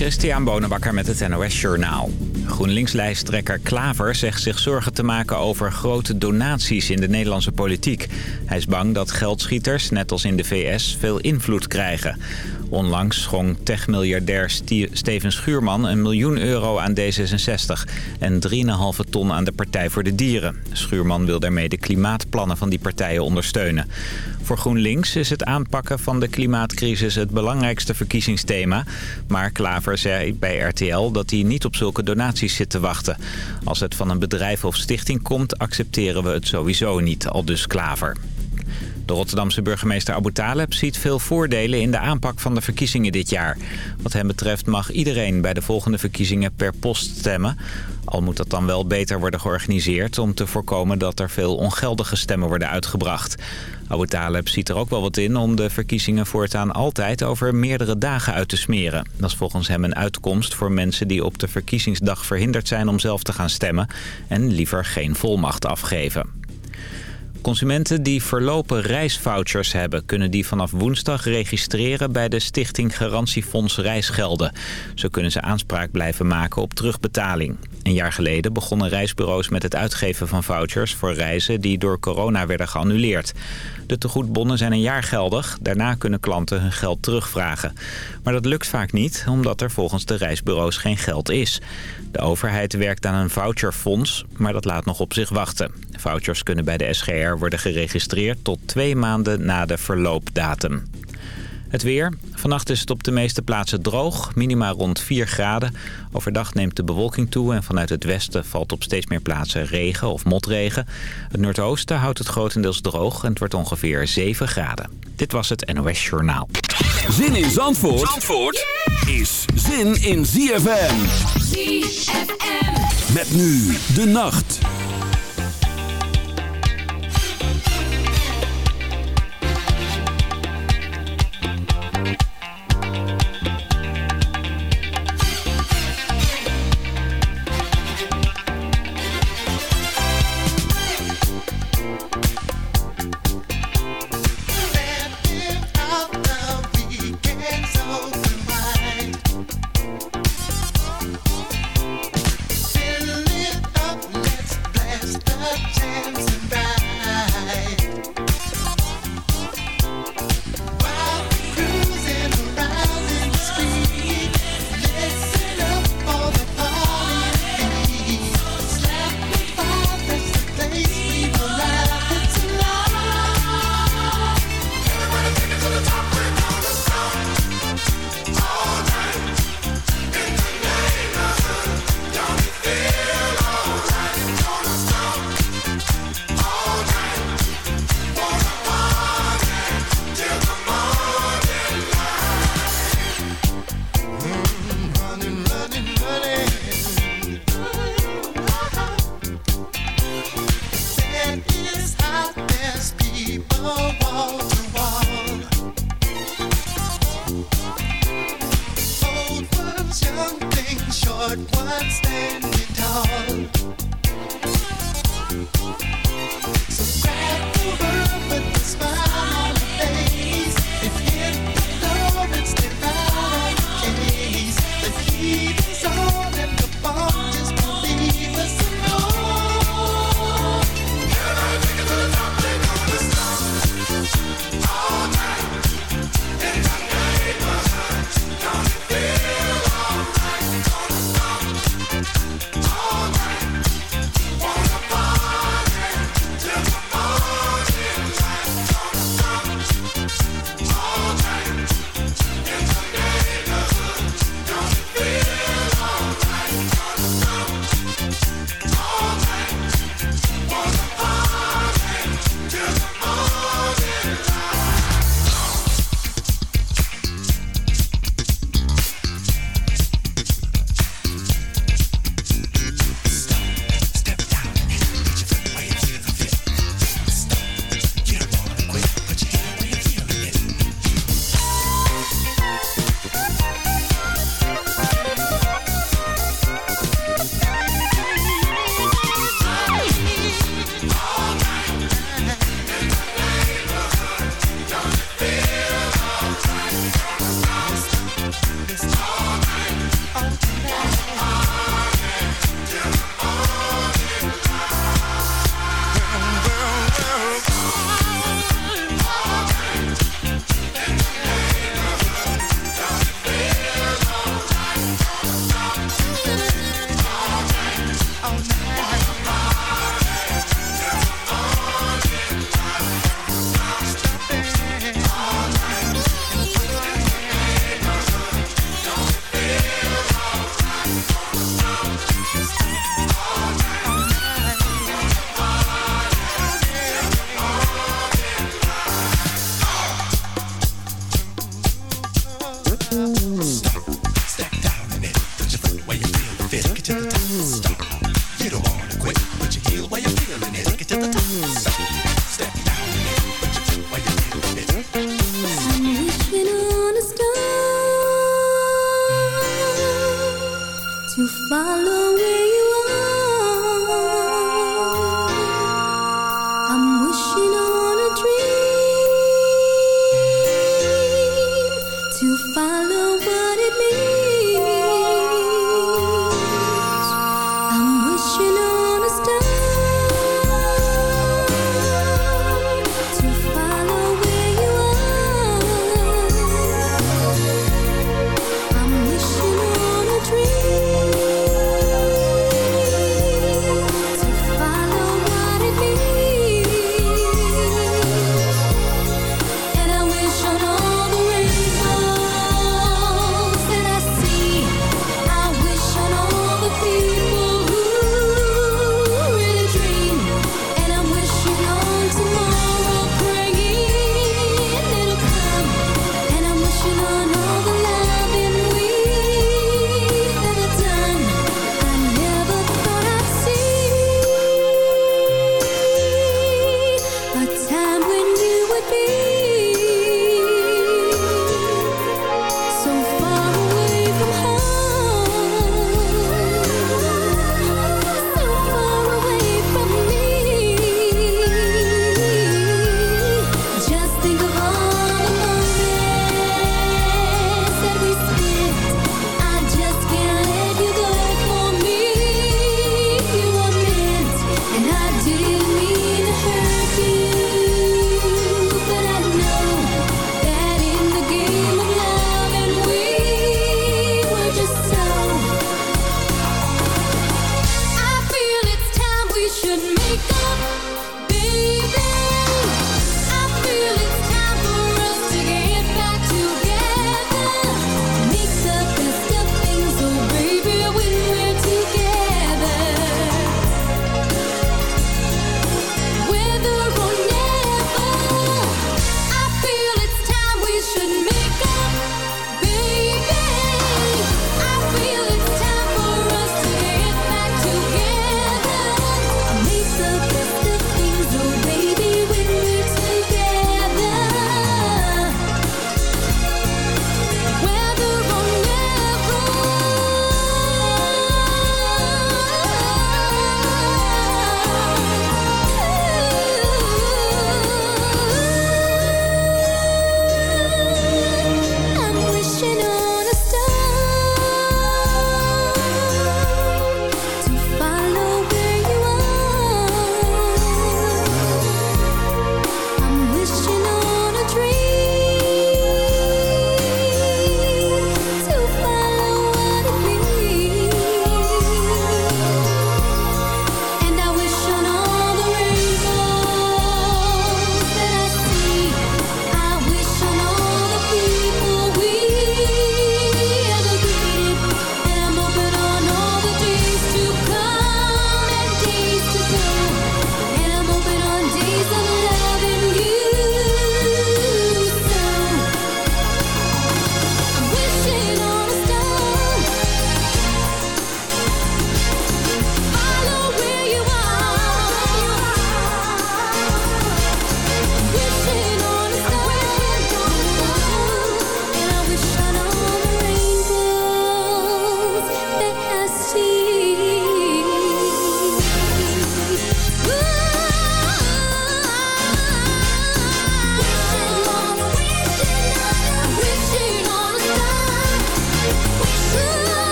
Christian Bonenbakker met het NOS Journaal. GroenLinks-lijsttrekker Klaver zegt zich zorgen te maken over grote donaties in de Nederlandse politiek. Hij is bang dat geldschieters, net als in de VS, veel invloed krijgen. Onlangs schonk techmiljardair Steven Schuurman een miljoen euro aan D66 en 3,5 ton aan de Partij voor de Dieren. Schuurman wil daarmee de klimaatplannen van die partijen ondersteunen. Voor GroenLinks is het aanpakken van de klimaatcrisis het belangrijkste verkiezingsthema. Maar Klaver zei bij RTL dat hij niet op zulke donaties zit te wachten. Als het van een bedrijf of stichting komt, accepteren we het sowieso niet, al dus Klaver. De Rotterdamse burgemeester Abu Taleb ziet veel voordelen in de aanpak van de verkiezingen dit jaar. Wat hem betreft mag iedereen bij de volgende verkiezingen per post stemmen. Al moet dat dan wel beter worden georganiseerd om te voorkomen dat er veel ongeldige stemmen worden uitgebracht. Abu Taleb ziet er ook wel wat in om de verkiezingen voortaan altijd over meerdere dagen uit te smeren. Dat is volgens hem een uitkomst voor mensen die op de verkiezingsdag verhinderd zijn om zelf te gaan stemmen en liever geen volmacht afgeven. Consumenten die verlopen reisvouchers hebben... kunnen die vanaf woensdag registreren bij de Stichting Garantiefonds Reisgelden. Zo kunnen ze aanspraak blijven maken op terugbetaling. Een jaar geleden begonnen reisbureaus met het uitgeven van vouchers... voor reizen die door corona werden geannuleerd. De tegoedbonnen zijn een jaar geldig. Daarna kunnen klanten hun geld terugvragen. Maar dat lukt vaak niet, omdat er volgens de reisbureaus geen geld is. De overheid werkt aan een voucherfonds, maar dat laat nog op zich wachten. Vouchers kunnen bij de SGR worden geregistreerd tot twee maanden na de verloopdatum. Het weer. Vannacht is het op de meeste plaatsen droog. Minima rond 4 graden. Overdag neemt de bewolking toe en vanuit het westen valt op steeds meer plaatsen regen of motregen. Het noordoosten houdt het grotendeels droog en het wordt ongeveer 7 graden. Dit was het NOS Journaal. Zin in Zandvoort, Zandvoort is zin in ZFM. ZFM. Met nu de nacht.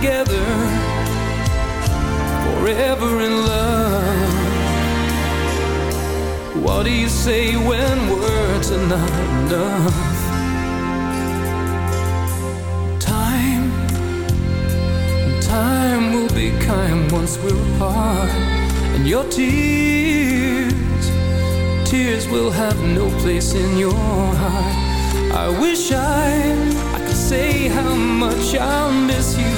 together forever in love. What do you say when words are not enough? Time, time will be kind once we're apart, and your tears, tears will have no place in your heart. I wish I, I could say how much I miss you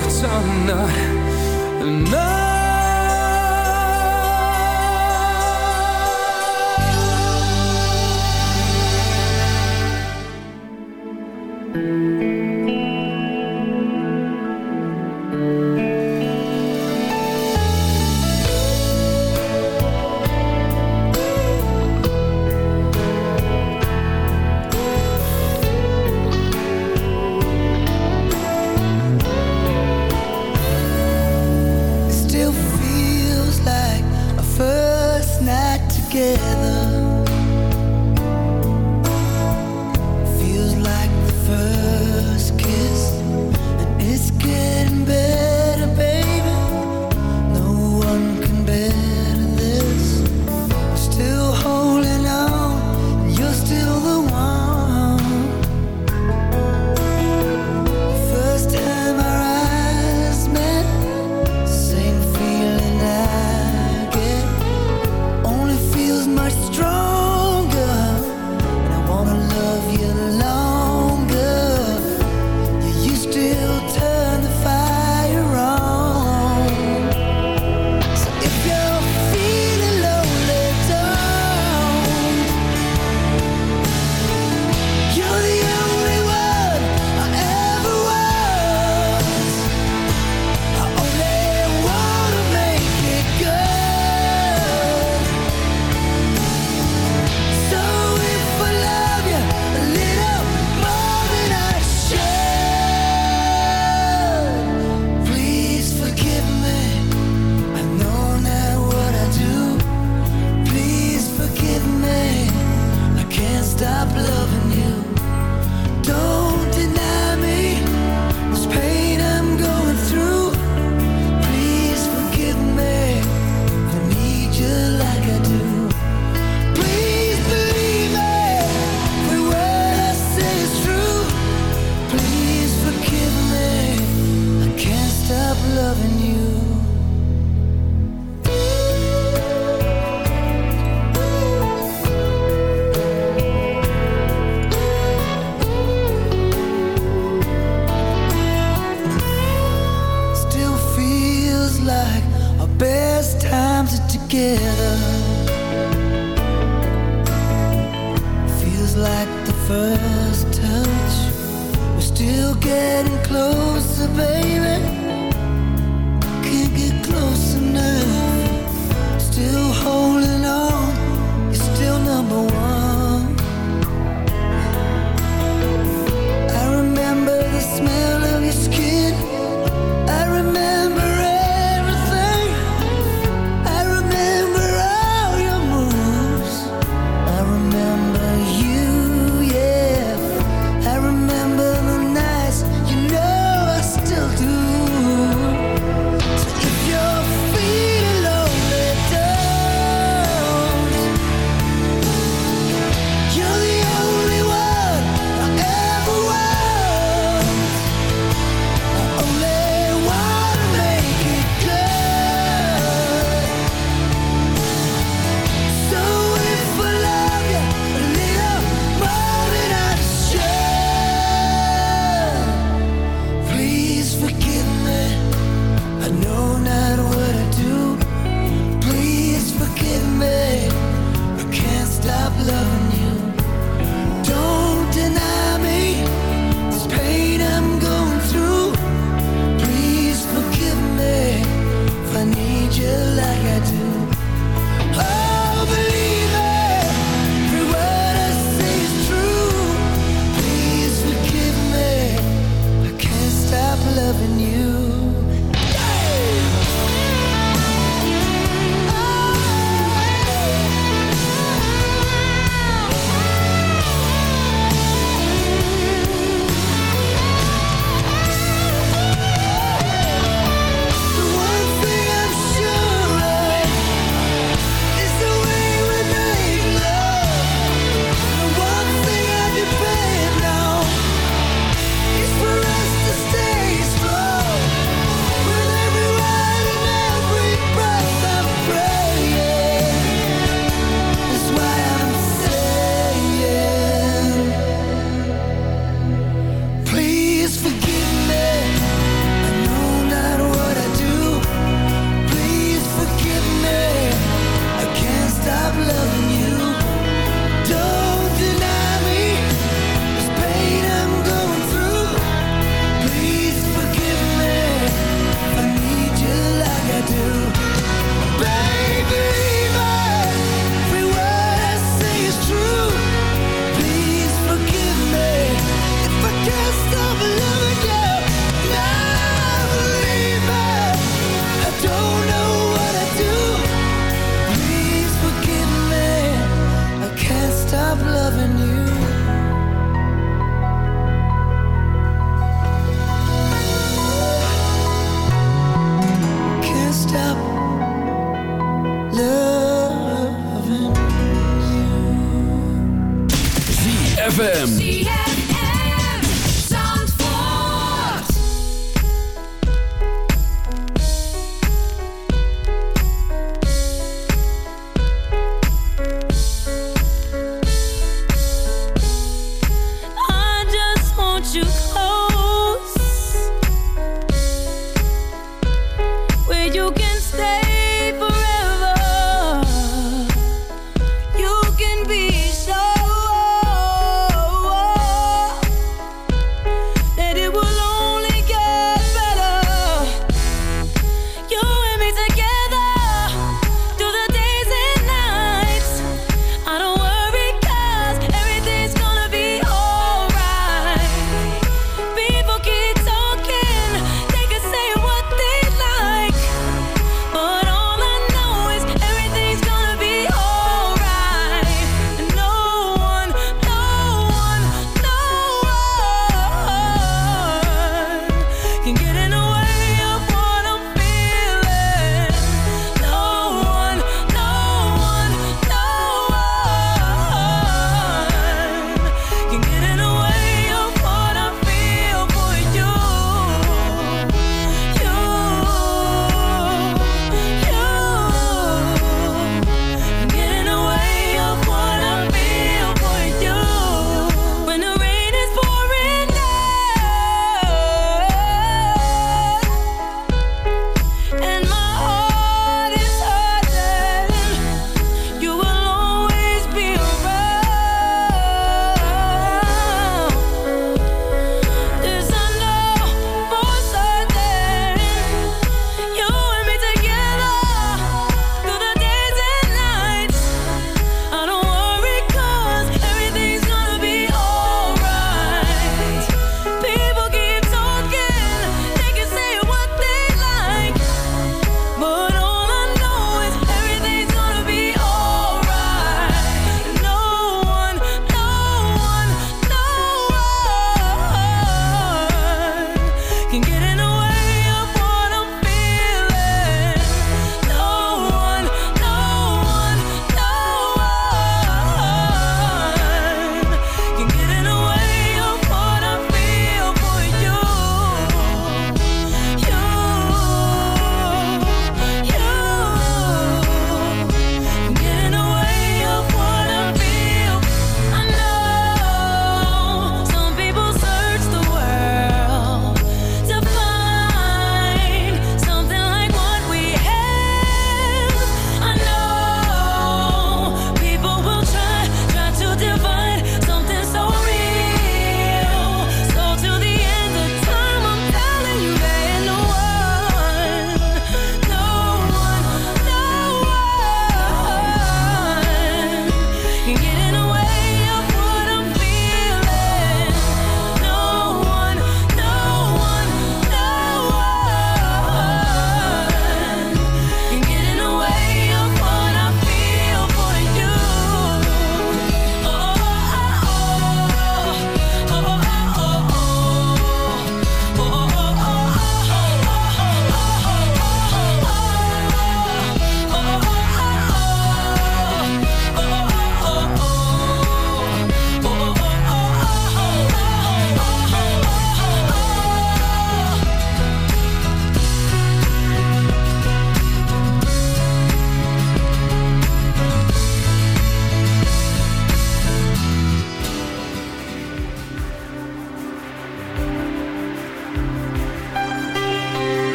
do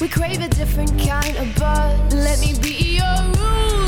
We crave a different kind of buzz. Let me be your ruler.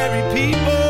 ordinary people.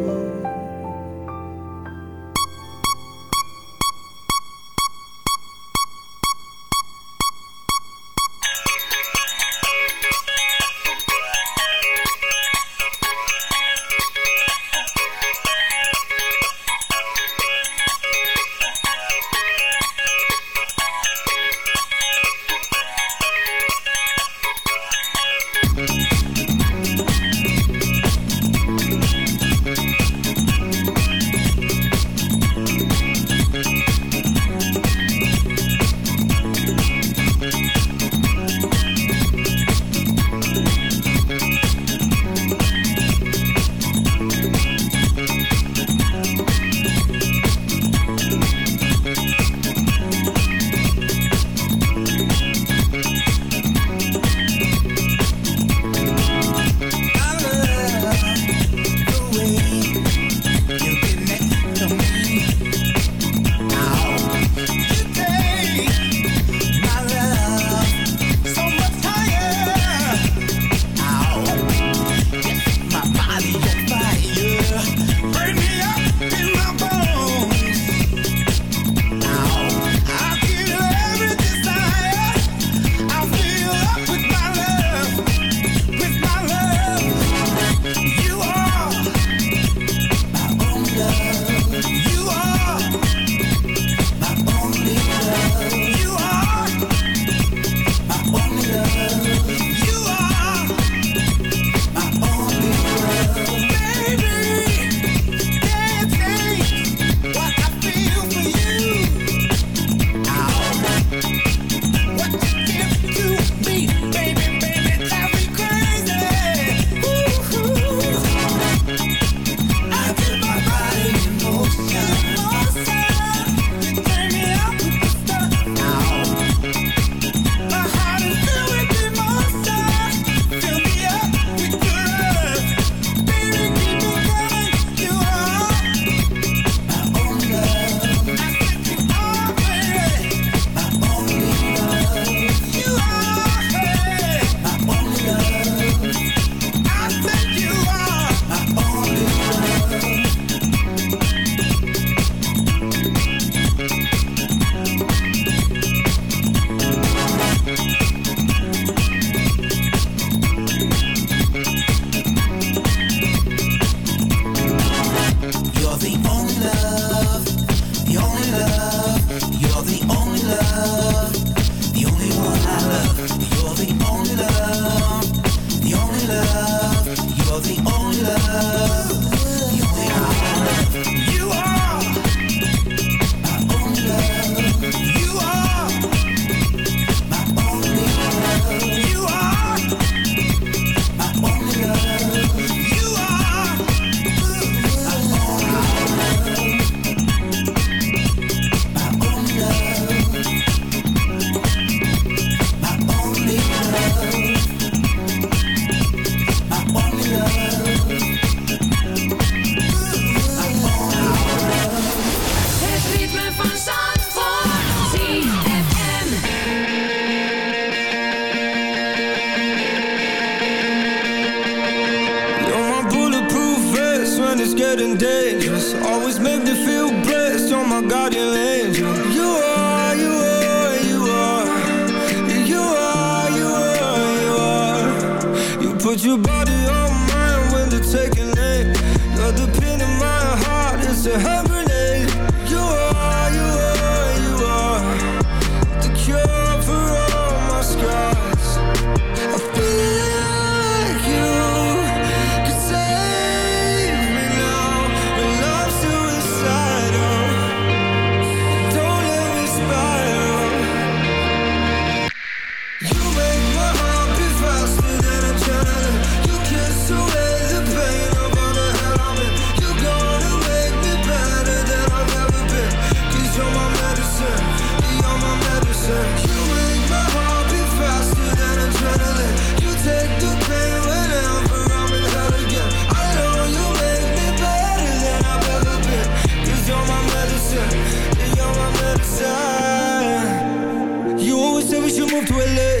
moved